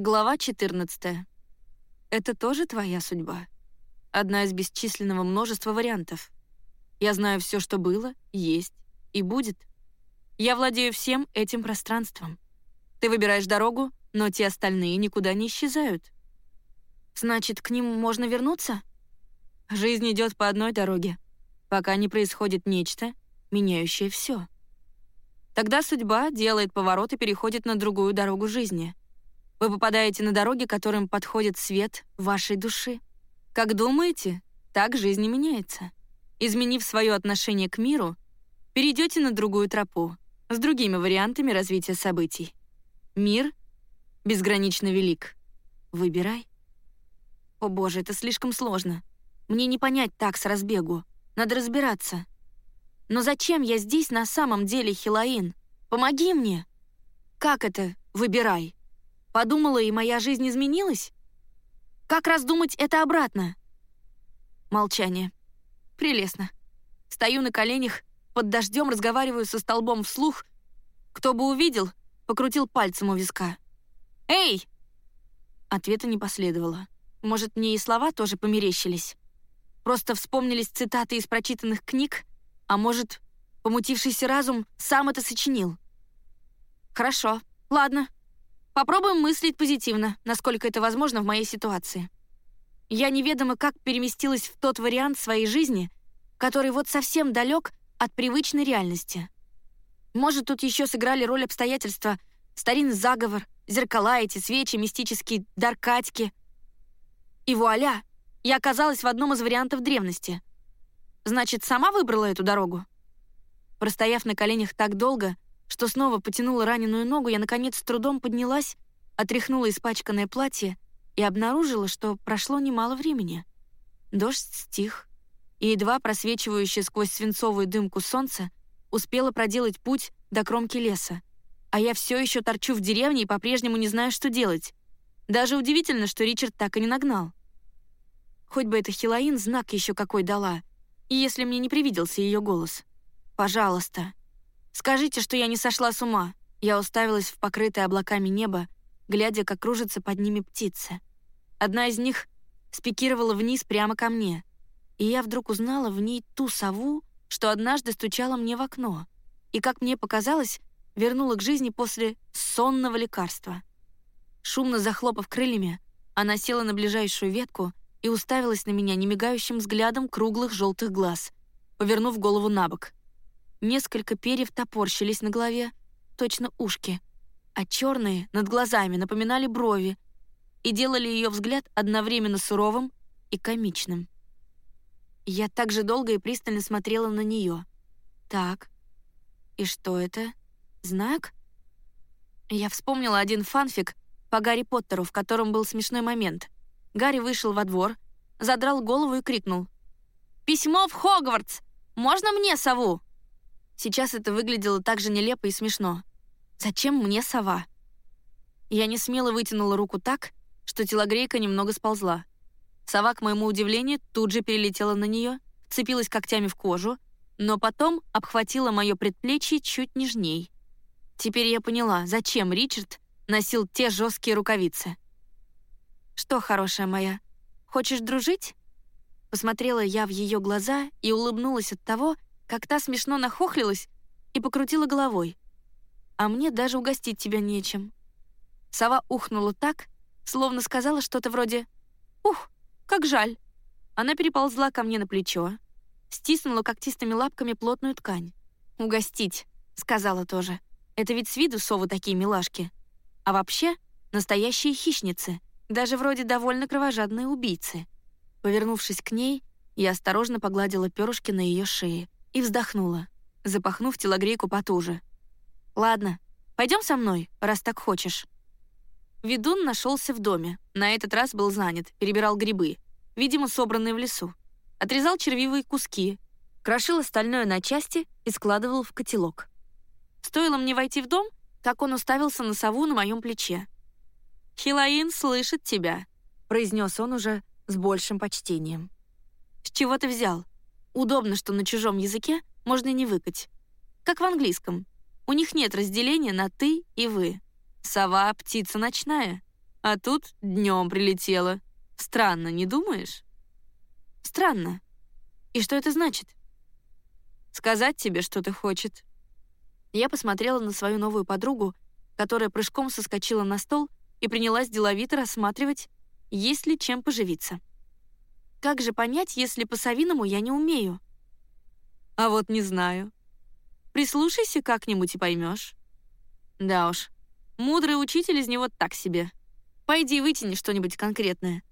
Глава 14. Это тоже твоя судьба? Одна из бесчисленного множества вариантов. Я знаю все, что было, есть и будет. Я владею всем этим пространством. Ты выбираешь дорогу, но те остальные никуда не исчезают. Значит, к ним можно вернуться? Жизнь идет по одной дороге, пока не происходит нечто, меняющее все. Тогда судьба делает поворот и переходит на другую дорогу жизни. Вы попадаете на дороги, которым подходит свет вашей души. Как думаете, так жизнь и меняется. Изменив свое отношение к миру, перейдете на другую тропу с другими вариантами развития событий. Мир безгранично велик. Выбирай. О боже, это слишком сложно. Мне не понять так с разбегу. Надо разбираться. Но зачем я здесь на самом деле, Хилаин? Помоги мне. Как это «выбирай»? Подумала, и моя жизнь изменилась? Как раздумать это обратно? Молчание. Прелестно. Стою на коленях, под дождем разговариваю со столбом вслух. Кто бы увидел, покрутил пальцем у виска. «Эй!» Ответа не последовало. Может, мне и слова тоже померещились. Просто вспомнились цитаты из прочитанных книг, а может, помутившийся разум сам это сочинил. Хорошо, ладно. Попробуем мыслить позитивно, насколько это возможно в моей ситуации. Я неведомо как переместилась в тот вариант своей жизни, который вот совсем далек от привычной реальности. Может, тут еще сыграли роль обстоятельства, старинный заговор, зеркала эти, свечи, мистические дар. И вуаля, я оказалась в одном из вариантов древности. Значит, сама выбрала эту дорогу? Простояв на коленях так долго, что снова потянула раненую ногу, я, наконец, с трудом поднялась, отряхнула испачканное платье и обнаружила, что прошло немало времени. Дождь стих, и едва просвечивающее сквозь свинцовую дымку солнце успело проделать путь до кромки леса. А я все еще торчу в деревне и по-прежнему не знаю, что делать. Даже удивительно, что Ричард так и не нагнал. Хоть бы эта Хилаин знак еще какой дала, и если мне не привиделся ее голос. «Пожалуйста, скажите, что я не сошла с ума». Я уставилась в покрытое облаками небо, глядя, как кружатся под ними птицы. Одна из них спикировала вниз прямо ко мне, и я вдруг узнала в ней ту сову, что однажды стучала мне в окно, и, как мне показалось, вернула к жизни после сонного лекарства. Шумно захлопав крыльями, она села на ближайшую ветку и уставилась на меня немигающим взглядом круглых желтых глаз, повернув голову на бок. Несколько перьев топорщились на голове, точно ушки, а черные над глазами напоминали брови и делали ее взгляд одновременно суровым и комичным. Я так же долго и пристально смотрела на нее. Так, и что это? Знак? Я вспомнила один фанфик по Гарри Поттеру, в котором был смешной момент. Гарри вышел во двор, задрал голову и крикнул. «Письмо в Хогвартс! Можно мне сову?» Сейчас это выглядело так же нелепо и смешно. «Зачем мне сова?» Я не смело вытянула руку так, что телогрейка немного сползла. Сова, к моему удивлению, тут же перелетела на нее, цепилась когтями в кожу, но потом обхватила мое предплечье чуть нежней. Теперь я поняла, зачем Ричард носил те жесткие рукавицы. «Что, хорошая моя, хочешь дружить?» Посмотрела я в ее глаза и улыбнулась от того, как та смешно нахохлилась и покрутила головой. «А мне даже угостить тебя нечем». Сова ухнула так, словно сказала что-то вроде «Ух, как жаль!» Она переползла ко мне на плечо, стиснула когтистыми лапками плотную ткань. «Угостить», — сказала тоже. «Это ведь с виду совы такие милашки. А вообще, настоящие хищницы, даже вроде довольно кровожадные убийцы». Повернувшись к ней, я осторожно погладила перышки на ее шее и вздохнула, запахнув телогрейку потуже. «Ладно, пойдем со мной, раз так хочешь». Ведун нашелся в доме. На этот раз был занят, перебирал грибы, видимо, собранные в лесу. Отрезал червивые куски, крошил остальное на части и складывал в котелок. Стоило мне войти в дом, как он уставился на сову на моем плече. «Хилаин слышит тебя», — произнес он уже с большим почтением. «С чего ты взял? Удобно, что на чужом языке можно не выкать. Как в английском. У них нет разделения на «ты» и «вы». Сова — птица ночная. А тут днем прилетела. Странно, не думаешь? Странно. И что это значит? Сказать тебе что-то хочет. Я посмотрела на свою новую подругу, которая прыжком соскочила на стол и принялась деловито рассматривать, есть ли чем поживиться. Как же понять, если по-совиному я не умею? А вот не знаю. Прислушайся как-нибудь и поймешь. Да уж, мудрый учитель из него так себе. Пойди вытяни что-нибудь конкретное.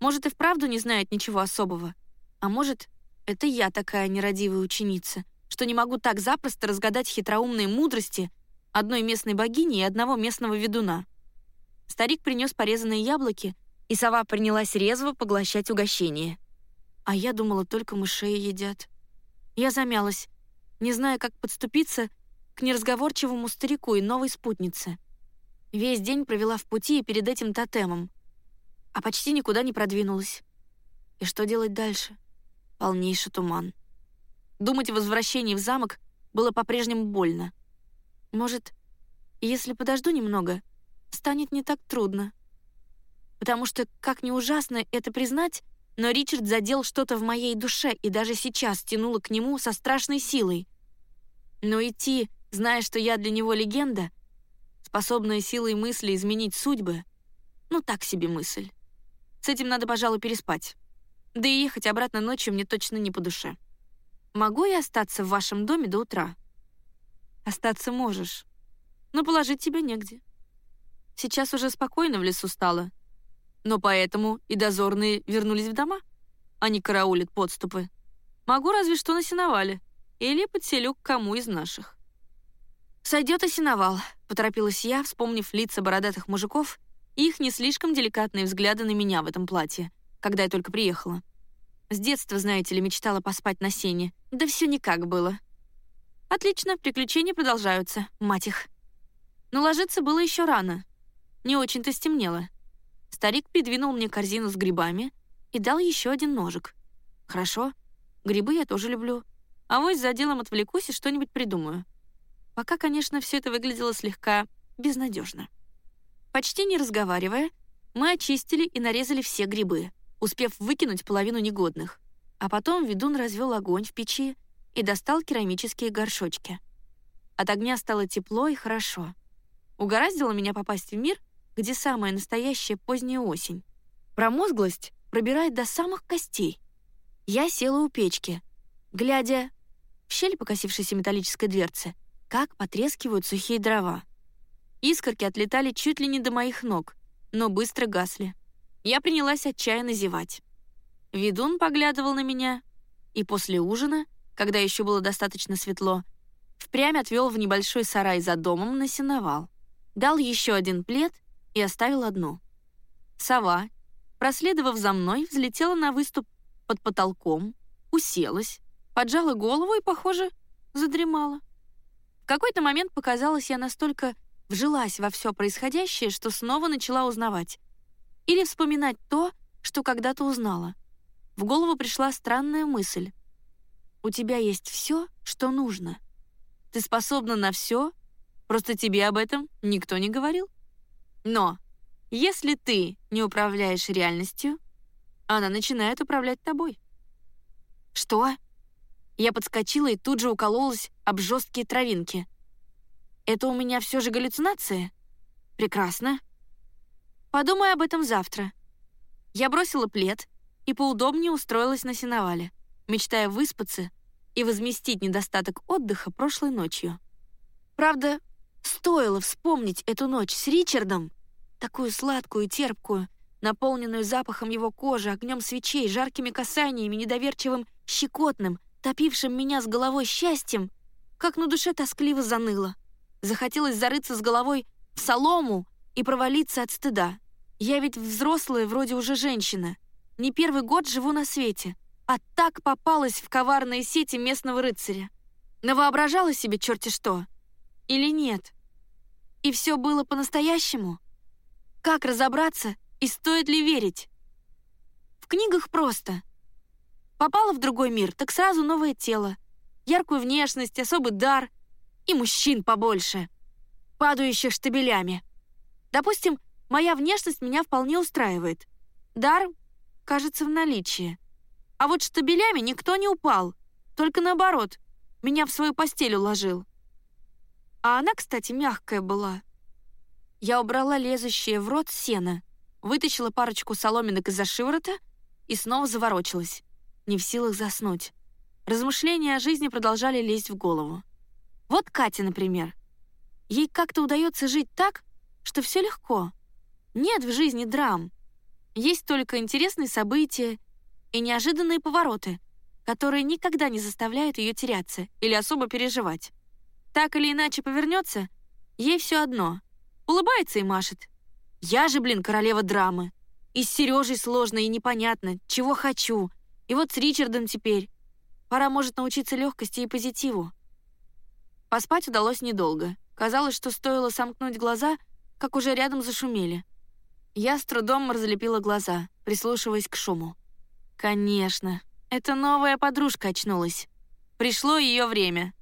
Может, и вправду не знает ничего особого. А может, это я такая нерадивая ученица, что не могу так запросто разгадать хитроумные мудрости одной местной богини и одного местного ведуна. Старик принес порезанные яблоки, и сова принялась резво поглощать угощение. А я думала, только мышей едят. Я замялась, не зная, как подступиться к неразговорчивому старику и новой спутнице. Весь день провела в пути и перед этим тотемом, а почти никуда не продвинулась. И что делать дальше? Полнейший туман. Думать о возвращении в замок было по-прежнему больно. Может, если подожду немного, станет не так трудно. Потому что, как ни ужасно это признать, но Ричард задел что-то в моей душе и даже сейчас тянуло к нему со страшной силой. Но идти, зная, что я для него легенда, способная силой мысли изменить судьбы, ну так себе мысль. С этим надо, пожалуй, переспать. Да и ехать обратно ночью мне точно не по душе. Могу я остаться в вашем доме до утра? Остаться можешь, но положить тебя негде. Сейчас уже спокойно в лесу стало, но поэтому и дозорные вернулись в дома. Они караулят подступы. Могу разве что на сеновале или подселю к кому из наших. «Сойдет и сеновал», — поторопилась я, вспомнив лица бородатых мужиков и их не слишком деликатные взгляды на меня в этом платье, когда я только приехала. С детства, знаете ли, мечтала поспать на сене. Да все никак было. Отлично, приключения продолжаются, мать их. Но ложиться было еще рано. Не очень-то стемнело. Старик придвинул мне корзину с грибами и дал еще один ножик. Хорошо, грибы я тоже люблю. А вот за делом отвлекусь и что-нибудь придумаю. Пока, конечно, все это выглядело слегка безнадежно. Почти не разговаривая, мы очистили и нарезали все грибы, успев выкинуть половину негодных. А потом ведун развел огонь в печи и достал керамические горшочки. От огня стало тепло и хорошо. Угораздило меня попасть в мир, где самая настоящая поздняя осень. Промозглость пробирает до самых костей. Я села у печки, глядя в щель покосившейся металлической дверцы, как потрескивают сухие дрова. Искорки отлетали чуть ли не до моих ног, но быстро гасли. Я принялась отчаянно зевать. Ведун поглядывал на меня, и после ужина, когда еще было достаточно светло, впрямь отвел в небольшой сарай за домом на сеновал. Дал еще один плед и оставил одну. Сова, проследовав за мной, взлетела на выступ под потолком, уселась, поджала голову и, похоже, задремала. В какой-то момент показалось, я настолько вжилась во все происходящее, что снова начала узнавать. Или вспоминать то, что когда-то узнала. В голову пришла странная мысль. У тебя есть все, что нужно. Ты способна на все, просто тебе об этом никто не говорил. Но если ты не управляешь реальностью, она начинает управлять тобой. Что? Я подскочила и тут же укололась об жесткие травинки — это у меня все же галлюцинация? Прекрасно. Подумай об этом завтра. Я бросила плед и поудобнее устроилась на сеновале, мечтая выспаться и возместить недостаток отдыха прошлой ночью. Правда, стоило вспомнить эту ночь с Ричардом, такую сладкую и терпкую, наполненную запахом его кожи, огнем свечей, жаркими касаниями, недоверчивым щекотным, топившим меня с головой счастьем, как на душе тоскливо заныло. Захотелось зарыться с головой в солому и провалиться от стыда. Я ведь взрослая, вроде уже женщина. Не первый год живу на свете, а так попалась в коварные сети местного рыцаря. Навоображала себе черти что. Или нет? И все было по-настоящему? Как разобраться и стоит ли верить? В книгах просто. Попала в другой мир, так сразу новое тело, яркую внешность, особый дар — и мужчин побольше, падающих штабелями. Допустим, Моя внешность меня вполне устраивает. Дар, кажется, в наличии. А вот штабелями никто не упал. Только наоборот, меня в свою постель уложил. А она, кстати, мягкая была. Я убрала лезущее в рот сено, вытащила парочку соломинок из-за шиворота и снова заворочилась, не в силах заснуть. Размышления о жизни продолжали лезть в голову. Вот Катя, например. Ей как-то удается жить так, что все легко. Нет в жизни драм. Есть только интересные события и неожиданные повороты, которые никогда не заставляют ее теряться или особо переживать. Так или иначе повернется, ей все одно. Улыбается и машет. Я же, блин, королева драмы. И с Сережей сложно и непонятно, чего хочу. И вот с Ричардом теперь. Пора, может, научиться легкости и позитиву. Поспать удалось недолго. Казалось, что стоило сомкнуть глаза, как уже рядом зашумели. Я с трудом разлепила глаза, прислушиваясь к шуму. Конечно, эта новая подружка очнулась. Пришло ее время.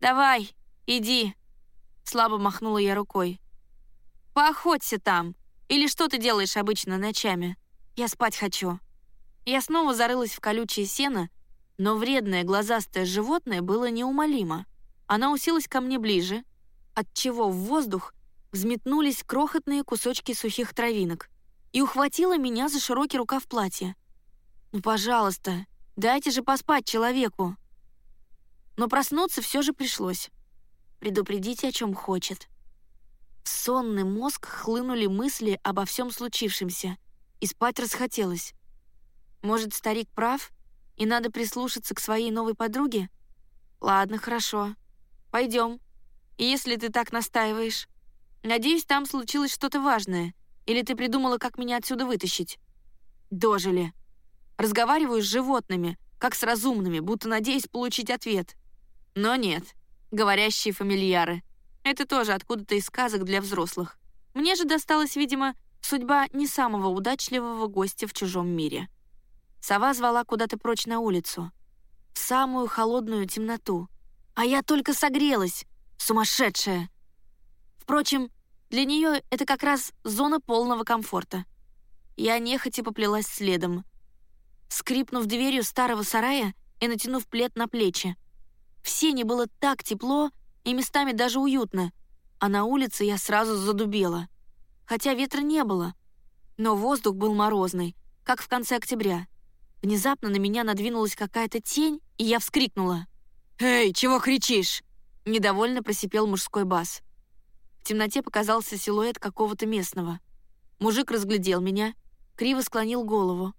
«Давай, иди», — слабо махнула я рукой. «Поохоться там. Или что ты делаешь обычно ночами? Я спать хочу». Я снова зарылась в колючее сено, но вредное глазастое животное было неумолимо. Она уселась ко мне ближе, отчего в воздух взметнулись крохотные кусочки сухих травинок и ухватила меня за широкий рукав платья. «Ну, пожалуйста, дайте же поспать человеку!» Но проснуться все же пришлось. Предупредите, о чем хочет. В сонный мозг хлынули мысли обо всем случившемся, и спать расхотелось. Может, старик прав, и надо прислушаться к своей новой подруге? Ладно, хорошо. Пойдем. Если ты так настаиваешь. Надеюсь, там случилось что-то важное, или ты придумала, как меня отсюда вытащить. Дожили. Разговариваю с животными, как с разумными, будто надеясь получить ответ. Но нет. Говорящие фамильяры. Это тоже откуда-то из сказок для взрослых. Мне же досталась, видимо, судьба не самого удачливого гостя в чужом мире. Сова звала куда-то прочь на улицу. В самую холодную темноту. А я только согрелась. Сумасшедшая. Впрочем, для нее это как раз зона полного комфорта. Я нехотя поплелась следом — скрипнув дверью старого сарая и натянув плед на плечи. В сене было так тепло и местами даже уютно, а на улице я сразу задубела. Хотя ветра не было, но воздух был морозный, как в конце октября. Внезапно на меня надвинулась какая-то тень, и я вскрикнула. «Эй, чего кричишь?» Недовольно просипел мужской бас. В темноте показался силуэт какого-то местного. Мужик разглядел меня, криво склонил голову,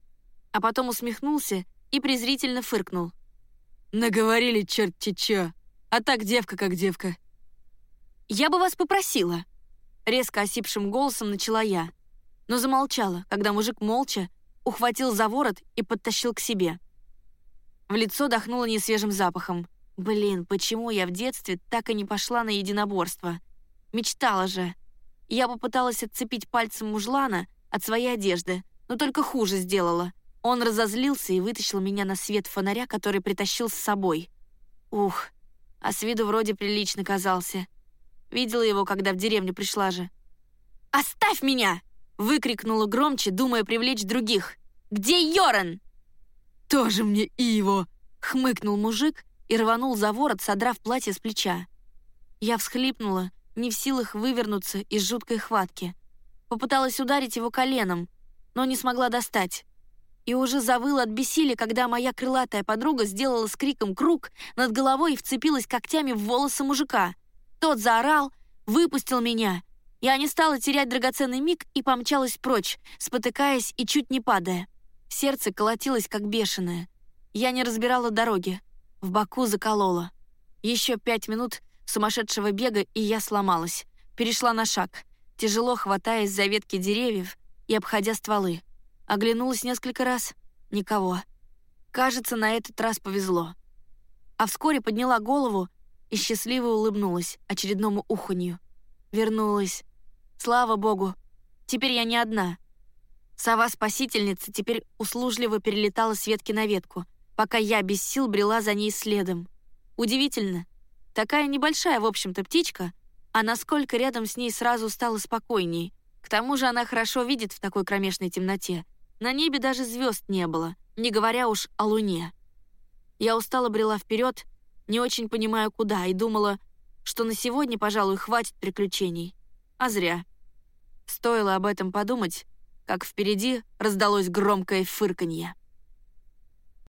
а потом усмехнулся и презрительно фыркнул. «Наговорили черт-те чё, а так девка как девка». «Я бы вас попросила», — резко осипшим голосом начала я, но замолчала, когда мужик молча ухватил за ворот и подтащил к себе. В лицо дохнуло несвежим запахом. Блин, почему я в детстве так и не пошла на единоборство? Мечтала же. Я попыталась отцепить пальцем мужлана от своей одежды, но только хуже сделала. Он разозлился и вытащил меня на свет фонаря, который притащил с собой. Ух, а с виду вроде прилично казался. Видела его, когда в деревню пришла же. «Оставь меня!» — выкрикнула громче, думая привлечь других. «Где Йоран?» «Тоже мне и его!» — хмыкнул мужик и рванул за ворот, содрав платье с плеча. Я всхлипнула, не в силах вывернуться из жуткой хватки. Попыталась ударить его коленом, но не смогла достать и уже завыл от бессилия, когда моя крылатая подруга сделала с криком круг над головой и вцепилась когтями в волосы мужика. Тот заорал, выпустил меня. Я не стала терять драгоценный миг и помчалась прочь, спотыкаясь и чуть не падая. Сердце колотилось, как бешеное. Я не разбирала дороги. В боку заколола. Еще пять минут сумасшедшего бега, и я сломалась. Перешла на шаг, тяжело хватаясь за ветки деревьев и обходя стволы. Оглянулась несколько раз. Никого. Кажется, на этот раз повезло. А вскоре подняла голову и счастливо улыбнулась очередному уханью. Вернулась. Слава богу. Теперь я не одна. Сова-спасительница теперь услужливо перелетала с ветки на ветку, пока я без сил брела за ней следом. Удивительно. Такая небольшая, в общем-то, птичка, а насколько рядом с ней сразу стало спокойней. К тому же она хорошо видит в такой кромешной темноте. На небе даже звезд не было, не говоря уж о луне. Я устало брела вперед, не очень понимая куда, и думала, что на сегодня, пожалуй, хватит приключений. А зря. Стоило об этом подумать, как впереди раздалось громкое фырканье.